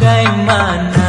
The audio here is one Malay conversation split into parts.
bagaimana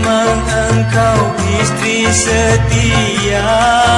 memang engkau istri setia.